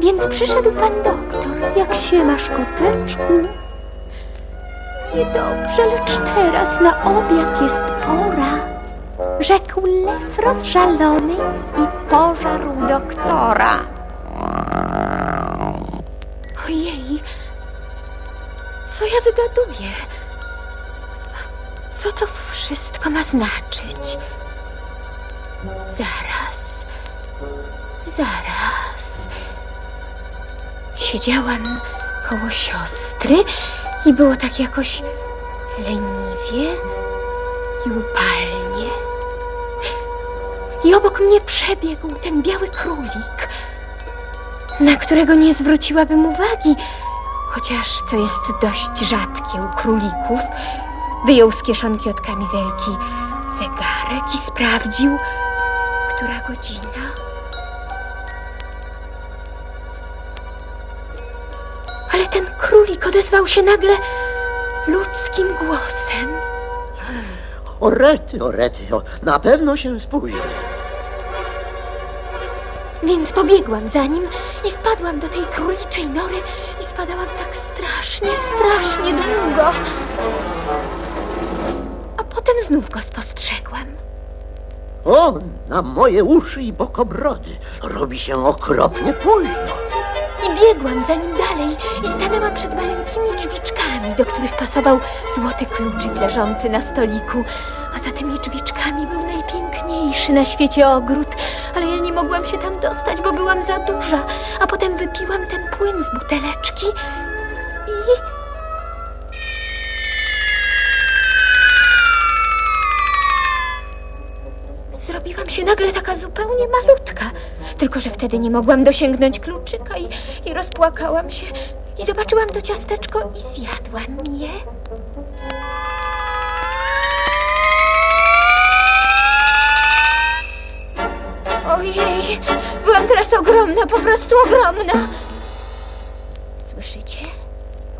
Więc przyszedł pan doktor, jak się masz koteczku. Niedobrze, lecz teraz na obiad jest pora. Rzekł lew rozżalony i pożarł doktora. Ojej, co ja wygaduję? Co to wszystko ma znaczyć? Zaraz, zaraz. Siedziałam koło siostry i było tak jakoś leniwie i upalnie. I obok mnie przebiegł ten biały królik, na którego nie zwróciłabym uwagi, chociaż co jest dość rzadkie u królików, wyjął z kieszonki od kamizelki zegarek i sprawdził, która godzina. Odezwał się nagle ludzkim głosem. O rety, o rety, o, na pewno się spóźni. Więc pobiegłam za nim i wpadłam do tej króliczej nory i spadałam tak strasznie, strasznie długo. A potem znów go spostrzegłam. O, na moje uszy i bokobrody. Robi się okropnie późno. I biegłam za nim dalej i stanęłam przed maleńkimi drzwiczkami, do których pasował złoty kluczyk leżący na stoliku. A za tymi drzwiczkami był najpiękniejszy na świecie ogród, ale ja nie mogłam się tam dostać, bo byłam za duża. A potem wypiłam ten płyn z buteleczki i... się nagle taka zupełnie malutka. Tylko, że wtedy nie mogłam dosięgnąć kluczyka i, i rozpłakałam się. I zobaczyłam to ciasteczko i zjadłam je. Ojej, byłam teraz ogromna, po prostu ogromna. Słyszycie?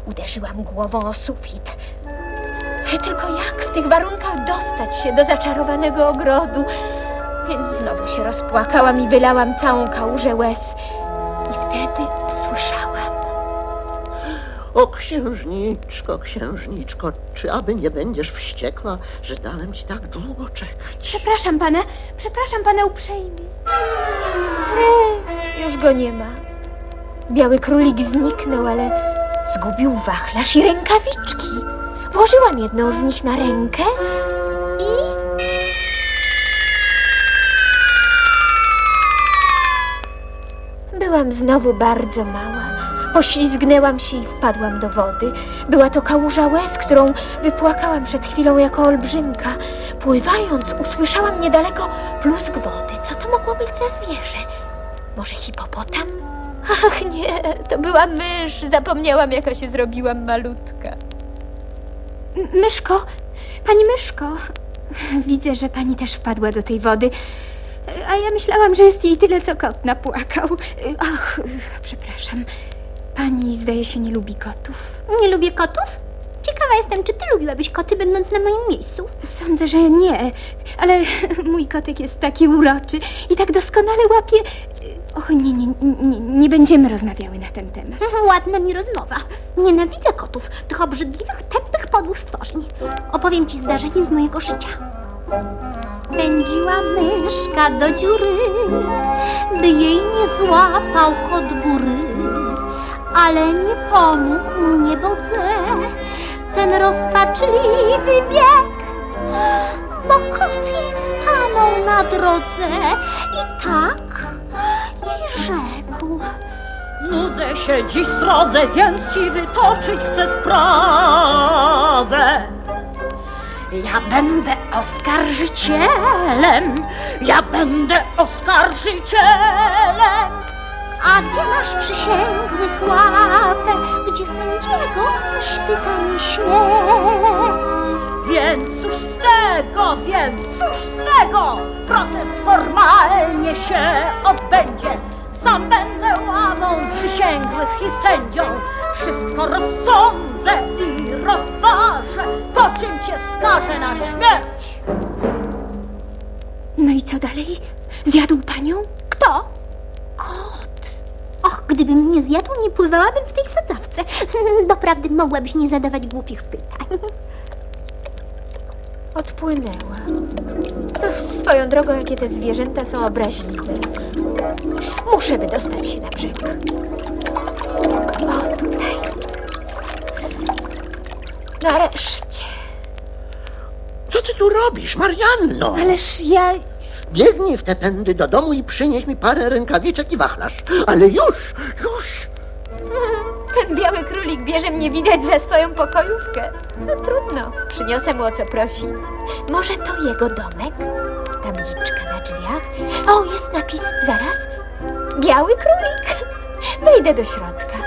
Uderzyłam głową o sufit. Tylko jak w tych warunkach dostać się do zaczarowanego ogrodu? Więc znowu się rozpłakałam i wylałam całą kałużę łez. I wtedy usłyszałam. O księżniczko, księżniczko, czy aby nie będziesz wściekła, że dałem ci tak długo czekać? Przepraszam pana, przepraszam pana uprzejmie. E, już go nie ma. Biały królik zniknął, ale zgubił wachlarz i rękawiczki. Włożyłam jedną z nich na rękę Byłam znowu bardzo mała. Poślizgnęłam się i wpadłam do wody. Była to kałuża łez, którą wypłakałam przed chwilą jako olbrzymka. Pływając, usłyszałam niedaleko plusk wody. Co to mogło być za zwierzę? Może hipopotam? Ach nie, to była mysz. Zapomniałam, jaka się zrobiłam malutka. Myszko, pani myszko, widzę, że pani też wpadła do tej wody. A ja myślałam, że jest jej tyle, co kot napłakał. Ach, przepraszam. Pani zdaje się nie lubi kotów. Nie lubię kotów? Ciekawa jestem, czy ty lubiłabyś koty, będąc na moim miejscu? Sądzę, że nie, ale mój kotek jest taki uroczy i tak doskonale łapie. O, nie, nie, nie, nie będziemy rozmawiały na ten temat. Ładna mi rozmowa. Nienawidzę kotów, tych obrzydliwych, tępych, podłych stworzeń. Opowiem ci zdarzenie z mojego życia. Pędziła myszka do dziury, by jej nie złapał kot góry. Ale nie pomógł niebodze ten rozpaczliwy bieg, bo kot jej stanął na drodze i tak jej rzekł. Nudzę się dziś srodze, więc ci wytoczyć chcę sprawę. Ja będę oskarżycielem, ja będę oskarżycielem. A gdzie masz przysięgłych ławę, gdzie sędziego sztyka śmiele? Więc cóż z tego, więc cóż z tego? Proces formalnie się odbędzie. Sam będę ławą przysięgłych i sędzią. Wszystko i rozważę, po czym cię skażę na śmierć. No i co dalej? Zjadł panią? Kto? Kot. Och, gdybym nie zjadł, nie pływałabym w tej sadzawce. Doprawdy mogłabyś nie zadawać głupich pytań. Odpłynęła. Ach, Swoją drogą, jakie te zwierzęta są obraźliwe. Muszę wydostać się na brzeg. O, tutaj. Nareszcie. Co ty tu robisz, Marianno? Ależ ja... Biegnij w te pędy do domu i przynieś mi parę rękawiczek i wachlarz. Ale już, już. Ten biały królik bierze mnie widać za swoją pokojówkę. No trudno, przyniosę mu o co prosi. Może to jego domek? Tabliczka na drzwiach. O, jest napis, zaraz. Biały królik. Wejdę do środka.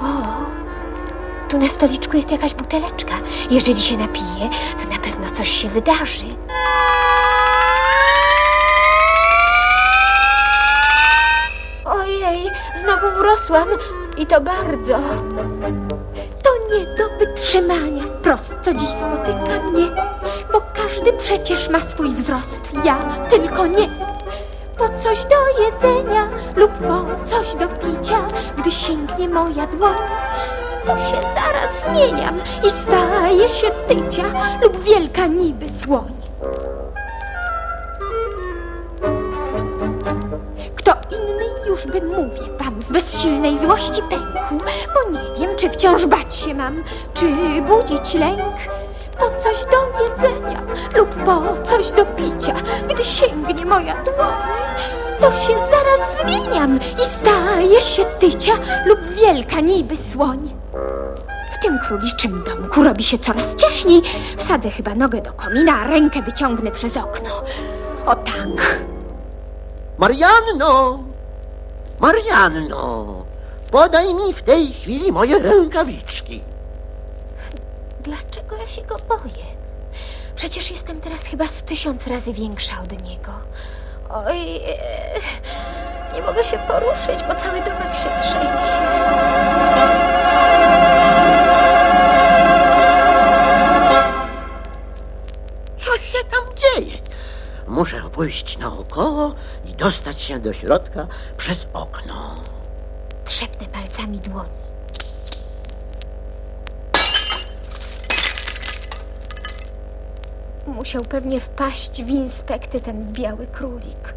O, tu na stoliczku jest jakaś buteleczka. Jeżeli się napije, to na pewno coś się wydarzy. Ojej, znowu urosłam i to bardzo. To nie do wytrzymania wprost, co dziś spotyka mnie, bo każdy przecież ma swój wzrost, ja tylko nie. Po coś do jedzenia lub po coś do picia, gdy sięgnie moja dłoń, to się zaraz zmieniam i staję się tycia lub wielka niby słoń. Kto inny już by, mówię wam, z bezsilnej złości pękł, bo nie wiem, czy wciąż bać się mam, czy budzić lęk. Po coś do jedzenia lub po coś do picia, gdy sięgnie moja dłoń, to się zaraz zmieniam i staję się tycia lub wielka niby słoń. W tym króliczym domku robi się coraz ciaśniej. Wsadzę chyba nogę do komina, a rękę wyciągnę przez okno. O tak. Marianno! Marianno! Podaj mi w tej chwili moje rękawiczki. Dlaczego ja się go boję? Przecież jestem teraz chyba z tysiąc razy większa od niego. Oj, nie mogę się poruszyć, bo cały domek się trzęsie. Muszę pójść naokoło i dostać się do środka przez okno. Trzepnę palcami dłoni. Musiał pewnie wpaść w inspekty ten biały królik.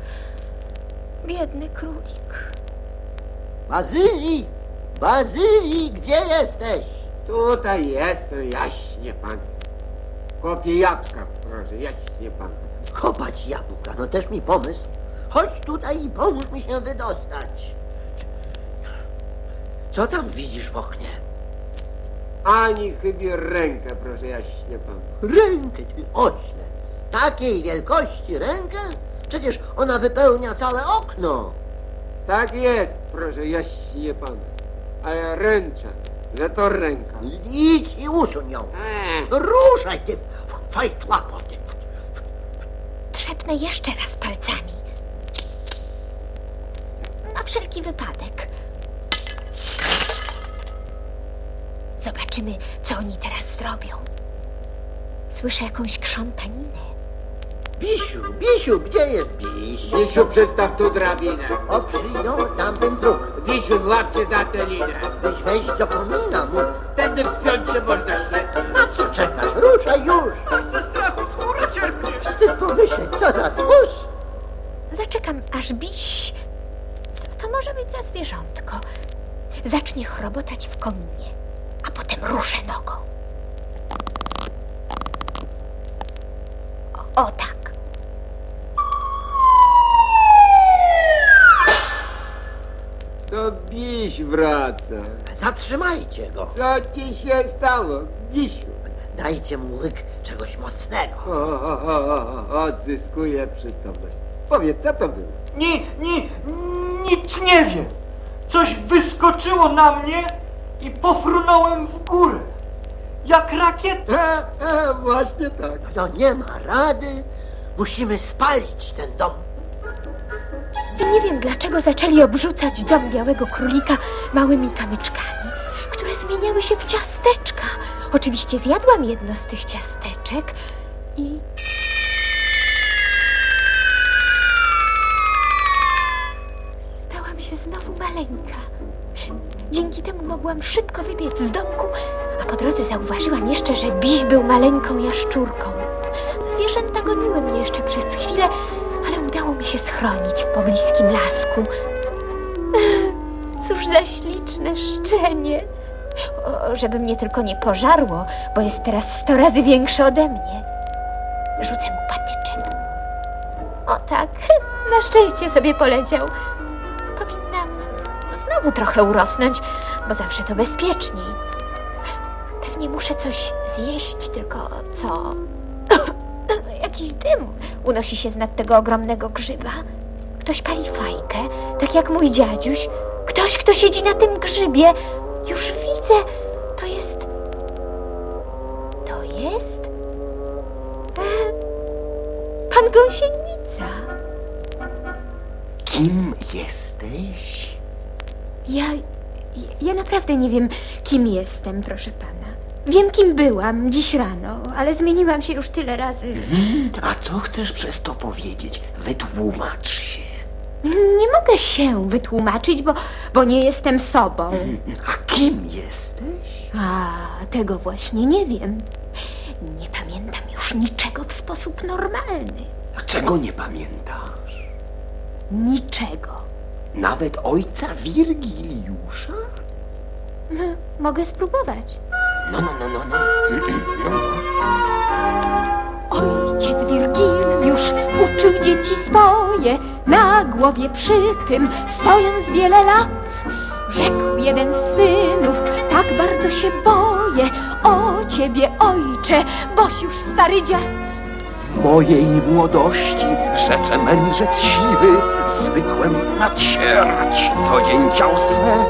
Biedny królik. Bazylii! Bazylii, gdzie jesteś? Tutaj jestem, jaśnie pan. Kopię jabłka, proszę, jaśnie pan. Kopać jabłka, no też mi pomysł. Chodź tutaj i pomóż mi się wydostać. Co tam widzisz w oknie? Ani chyba rękę, proszę, jaśnie pan. Rękę, ty ośle. Takiej wielkości rękę? Przecież ona wypełnia całe okno. Tak jest, proszę, jaśnie pan. Ale ręcza, że to ręka. Idź i usuń ją. Eee, Ruszaj ty, fajtłapo ty. Trzepnę jeszcze raz palcami. Na wszelki wypadek. Zobaczymy, co oni teraz zrobią. Słyszę jakąś krzątaninę. Bisiu, Bisiu, gdzie jest Biś? Misiu, przestaw tu drabinę. O, przyjął tamten próg. Misiu, złapcie za tę linę. Byś wejść do komina, mu. Tędy wspiąć się można świetnie. Na co czekasz? Ruszaj już! Ze strachu Wstyd pomyśleć, co za tchórz! Zaczekam, aż biś. Co to może być za zwierzątko? Zacznie chrobotać w kominie, a potem ruszę nogą. O, o tak. To biś wraca. Zatrzymajcie go! Co ci się stało, Bisiu? Dajcie mu łyk czegoś mocnego. O, o, o, o, odzyskuję przytomność. Powiedz, co to było? Ni, ni, nic nie wiem. Coś wyskoczyło na mnie i pofrunąłem w górę. Jak rakieta. E, e, właśnie tak. No nie ma rady. Musimy spalić ten dom. Nie wiem, dlaczego zaczęli obrzucać dom Białego Królika małymi kamyczkami, które zmieniały się w ciasteczka. Oczywiście zjadłam jedno z tych ciasteczek i... Stałam się znowu maleńka. Dzięki temu mogłam szybko wybiec z domku, a po drodze zauważyłam jeszcze, że Biś był maleńką jaszczurką. Zwierzęta goniły mnie jeszcze przez chwilę, ale udało mi się schronić w pobliskim lasku. Cóż za śliczne szczenie. Żeby mnie tylko nie pożarło, bo jest teraz sto razy większe ode mnie. Rzucę mu patyczek. O tak, na szczęście sobie poleciał. Powinnam znowu trochę urosnąć, bo zawsze to bezpieczniej. Pewnie muszę coś zjeść, tylko co? Jakiś dym unosi się z nad tego ogromnego grzyba. Ktoś pali fajkę, tak jak mój dziadziuś. Ktoś, kto siedzi na tym grzybie. Już widzę. Gąsienica. Kim jesteś? Ja... Ja naprawdę nie wiem, kim jestem, proszę pana. Wiem, kim byłam dziś rano, ale zmieniłam się już tyle razy. A co chcesz przez to powiedzieć? Wytłumacz się. Nie mogę się wytłumaczyć, bo, bo nie jestem sobą. A kim jesteś? A, tego właśnie nie wiem. Nie pamiętam już niczego w sposób normalny. Czego nie pamiętasz? Niczego. Nawet ojca Wirgiliusza? No, mogę spróbować. No, no, no, no, no. no, no. Ojciec Wirgiliusz uczył dzieci swoje, na głowie przy tym stojąc wiele lat. Rzekł jeden z synów, tak bardzo się boję o ciebie, ojcze, boś już stary dziad. Mojej młodości rzecze mędrzec siwy, zwykłem nacierać co dzień ciał swe.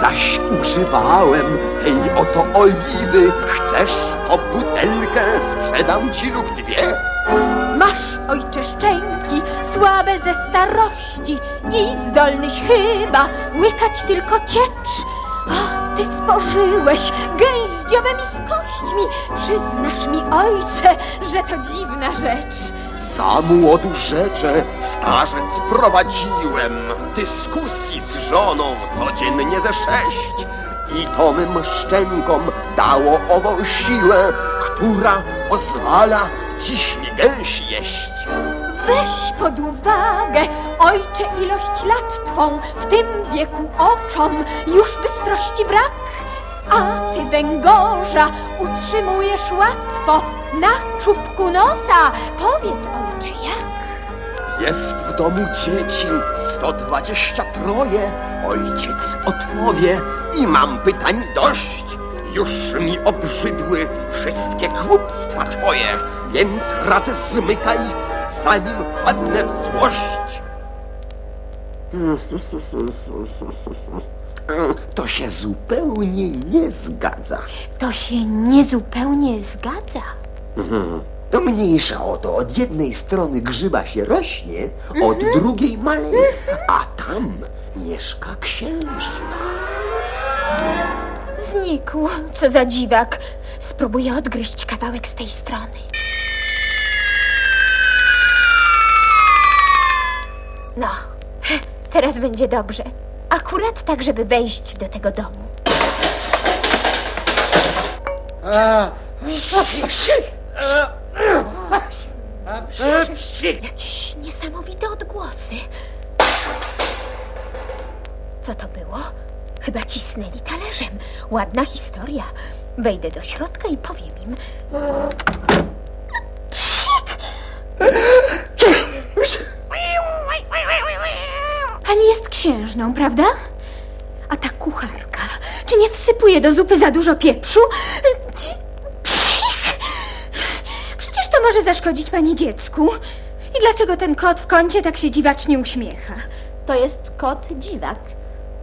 Zaś używałem tej oto oliwy. Chcesz to butelkę, sprzedam ci lub dwie. Masz, ojcze, szczęki słabe ze starości i zdolnyś chyba łykać tylko ciecz. A ty spożyłeś gęś z z kośćmi. Przyznasz mi, ojcze, że to dziwna rzecz. Sam rzecze starzec prowadziłem dyskusji z żoną codziennie ze sześć i to mym szczękom dało ową siłę, która pozwala dziś mi gęsi jeść. Weź pod uwagę, ojcze, ilość lat twą w tym wieku oczom już bystrości brak. A ty węgorza utrzymujesz łatwo na czubku nosa. Powiedz, ojcze, jak? Jest w domu dzieci 120 troje. Ojciec odpowie i mam pytań dość. Już mi obrzydły wszystkie głupstwa twoje, więc radzę zmykaj, zanim wpadnę w złość. To się zupełnie nie zgadza. To się niezupełnie zgadza. To mniejsza o to. Od jednej strony grzyba się rośnie, od drugiej maleje, a tam mieszka księżna. Znikł. Co za dziwak. Spróbuję odgryźć kawałek z tej strony. No, teraz będzie dobrze. Akurat tak, żeby wejść do tego domu. A, Jakieś niesamowite odgłosy. Co to było? Chyba cisnęli talerzem. Ładna historia. Wejdę do środka i powiem im. Księżną, prawda? A ta kucharka, czy nie wsypuje do zupy za dużo pieprzu? Psik! to może zaszkodzić pani dziecku? I dlaczego ten kot w kącie tak się dziwacznie uśmiecha? To jest kot dziwak.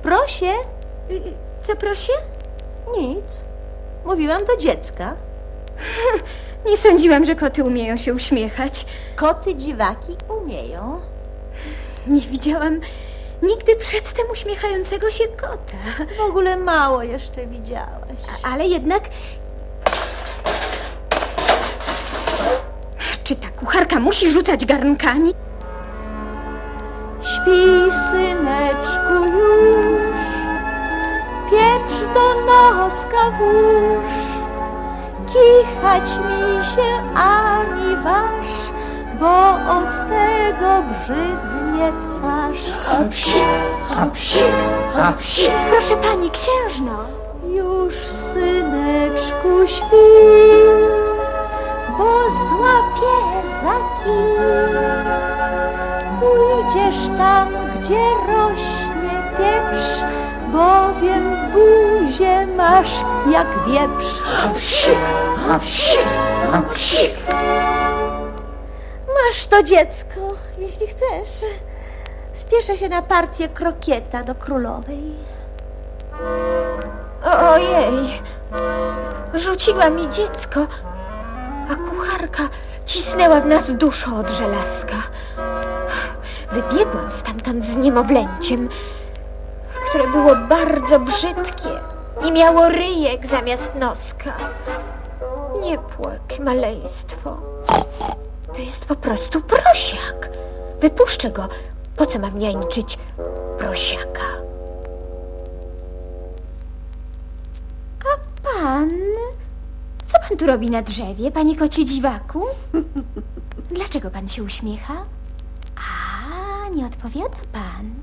Prosie, Y, Co proszę? nic. Mówiłam do dziecka. Nie sądziłam, że koty umieją się uśmiechać. Koty dziwaki umieją. Nie widziałam nigdy przedtem uśmiechającego się kota. W ogóle mało jeszcze widziałaś. A- Ale jednak... Czy ta kucharka musi rzucać garnkami? Śpi, syneczku, już. Pieprz do noska włóż. Kichać mi się ani waż, bo od tego brzydnie twarz. A psik, a psik, a psik. Proszę pani, księżno. Już, syneczku, śpi, bo złapie za kij. Pójdziesz tam, gdzie rośnie pieprz, bowiem buzię masz jak wieprz. A psik, a psik, a psik. Masz to dziecko, jeśli chcesz. Spieszę się na partię krokieta do królowej. Ojej, rzuciła mi dziecko, a kucharka cisnęła w nas duszę od żelazka. Wybiegłam stamtąd z niemowlęciem, które było bardzo brzydkie i miało ryjek zamiast noska. Nie płacz, maleństwo. To jest po prostu prosiak. Wypuszczę go. Po co mam niańczyć prosiaka? Pan? Co pan tu robi na drzewie, panie kocie dziwaku? Dlaczego pan się uśmiecha? A, nie odpowiada pan.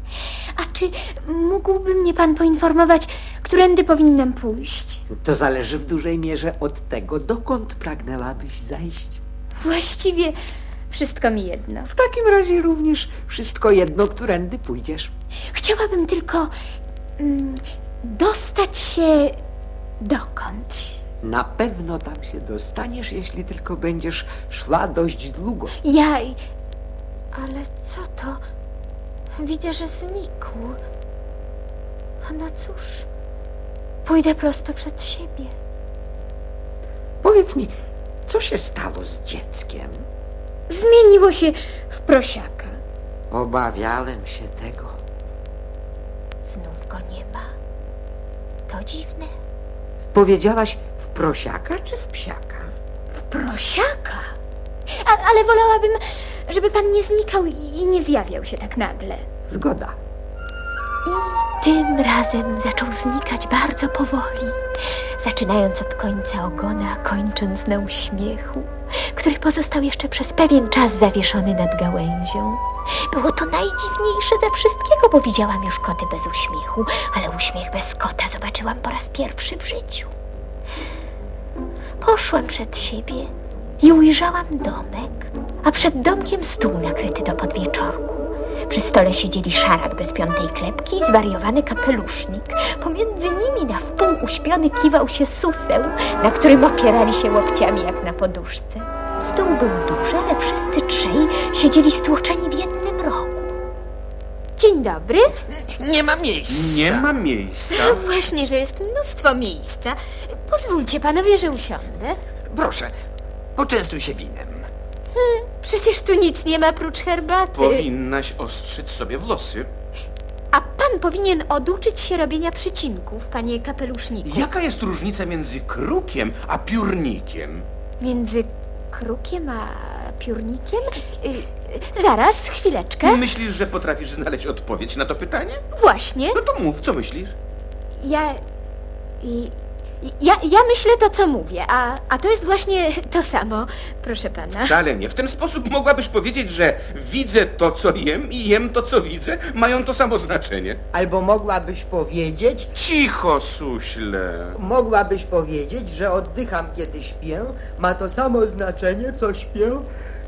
A czy mógłby mnie pan poinformować, którędy powinnam pójść? To zależy w dużej mierze od tego, dokąd pragnęłabyś zajść. Właściwie wszystko mi jedno. W takim razie również wszystko jedno, którędy pójdziesz. Chciałabym tylko mm, dostać się dokądś. Na pewno tam się dostaniesz, jeśli tylko będziesz szła dość długo. Ja. Ale co to? Widzę, że znikł. No cóż, pójdę prosto przed siebie. Powiedz mi, co się stało z dzieckiem? Zmieniło się w prosiaka. Obawiałem się tego. Znów go nie ma. To dziwne. Powiedziałaś w prosiaka czy w psiaka? W prosiaka? A, ale wolałabym, żeby pan nie znikał i, nie zjawiał się tak nagle. Zgoda. I tym razem zaczął znikać bardzo powoli, zaczynając od końca ogona, kończąc na uśmiechu, który pozostał jeszcze przez pewien czas zawieszony nad gałęzią. Było to najdziwniejsze ze wszystkiego, bo widziałam już koty bez uśmiechu, ale uśmiech bez kota zobaczyłam po raz pierwszy w życiu. Poszłam przed siebie i ujrzałam domek, a przed domkiem stół nakryty do podwieczorku. Przy stole siedzieli szarak bez piątej klepki i zwariowany kapelusznik. Pomiędzy nimi na wpół uśpiony kiwał się suseł, na którym opierali się łokciami jak na poduszce. Stół był duży, ale wszyscy trzej siedzieli stłoczeni w jednym rogu. Dzień dobry. Nie ma miejsca. Nie ma miejsca. Właśnie, że jest mnóstwo miejsca. Pozwólcie panowie, że usiądę. Proszę, poczęstuj się winem. Przecież tu nic nie ma prócz herbaty. Powinnaś ostrzyć sobie włosy. A pan powinien oduczyć się robienia przycinków, panie kapeluszniku. Jaka jest różnica między krukiem a piórnikiem? Między krukiem a piórnikiem? Y, zaraz, chwileczkę. Myślisz, że potrafisz znaleźć odpowiedź na to pytanie? Właśnie, No to mów, co myślisz? ja... I, ja, ja myślę to, co mówię, a, a to jest właśnie to samo, proszę pana. Wcale nie. W ten sposób mogłabyś powiedzieć, że widzę to, co jem i jem to, co widzę, mają to samo znaczenie. Albo mogłabyś powiedzieć, Cicho, suśle. mogłabyś powiedzieć, że oddycham kiedy śpię, ma to samo znaczenie, co śpię,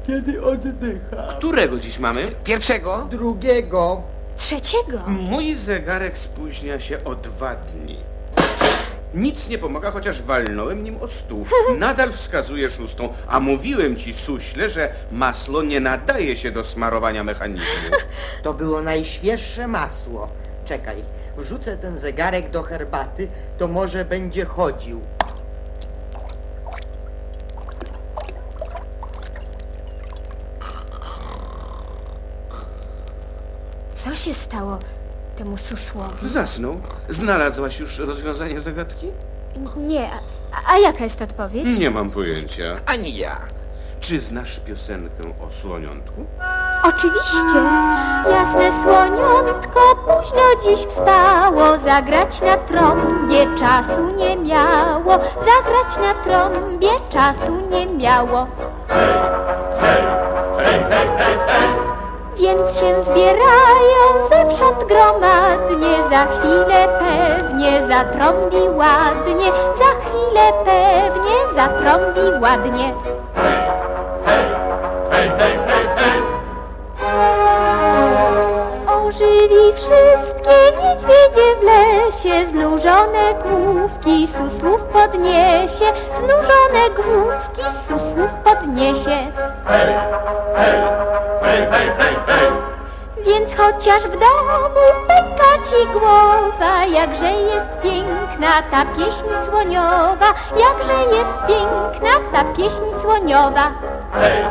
kiedy oddycham. Którego dziś mamy? Pierwszego? Drugiego. Trzeciego. Mój zegarek spóźnia się o dwa dni. Nic nie pomaga, chociaż walnąłem nim o stół. Nadal wskazuje szóstą, a mówiłem ci, suśle, że masło nie nadaje się do smarowania mechanizmu. To było najświeższe masło. Czekaj, wrzucę ten zegarek do herbaty, to może będzie chodził. Co się stało temu susłowi? Zasnął. Znalazłaś już rozwiązanie zagadki? Nie, a, a jaka jest odpowiedź? Nie mam pojęcia. Ani ja. Czy znasz piosenkę o słoniątku? Oczywiście. Jasne słoniątko późno dziś wstało, zagrać na trąbie czasu nie miało, zagrać na trąbie czasu nie miało. Więc się zbierają zewsząd gromadnie, za chwilę pewnie zatrąbi ładnie, za chwilę pewnie zatrąbi ładnie. Ożywi wszystkie niedźwiedzie w lesie, znużone główki susłów podniesie, znużone główki susłów podniesie. Więc chociaż w domu pęka ci głowa, jakże jest piękna ta pieśń słoniowa, jakże jest piękna ta pieśń słoniowa. Hej,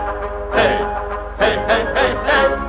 hej, hej,